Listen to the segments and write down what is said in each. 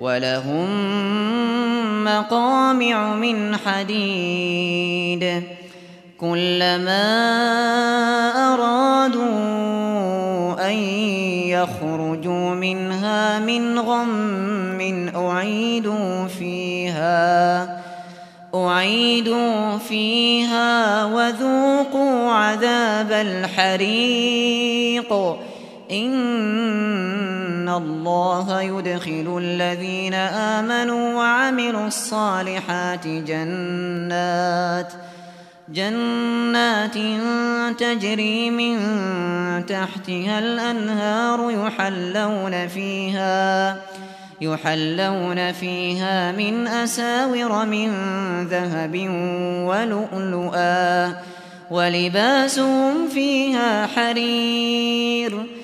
ولهم مقامع من حديد. كلما أرادوا أن يخرجوا منها من غم أعيدوا فيها أعيدوا فيها وذوقوا عذاب الحريق. إن ان الله يدخل الذين امنوا وعملوا الصالحات جنات جنات تجري من تحتها الانهار يحلون فيها يحلون فيها من اساور من ذهب ولؤلؤا ولباسهم فيها حرير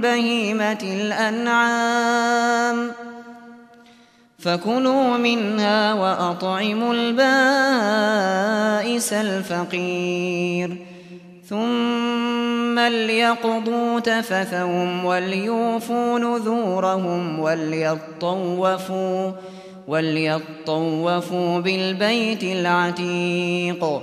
بهيمة الأنعام. فكلوا منها وأطعموا البائس الفقير. ثم ليقضوا تفثهم وليوفوا نذورهم وليطوفوا وليطوفوا بالبيت العتيق.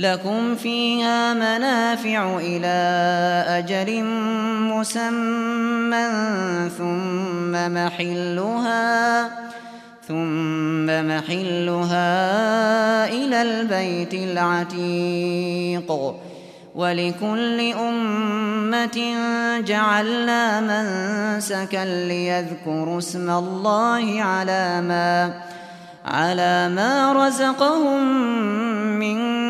لكم فيها منافع إلى أجر مسمى ثم محلها ثم محلها إلى البيت العتيق ولكل أمة جعلنا منسكا ليذكروا اسم الله على ما على ما رزقهم من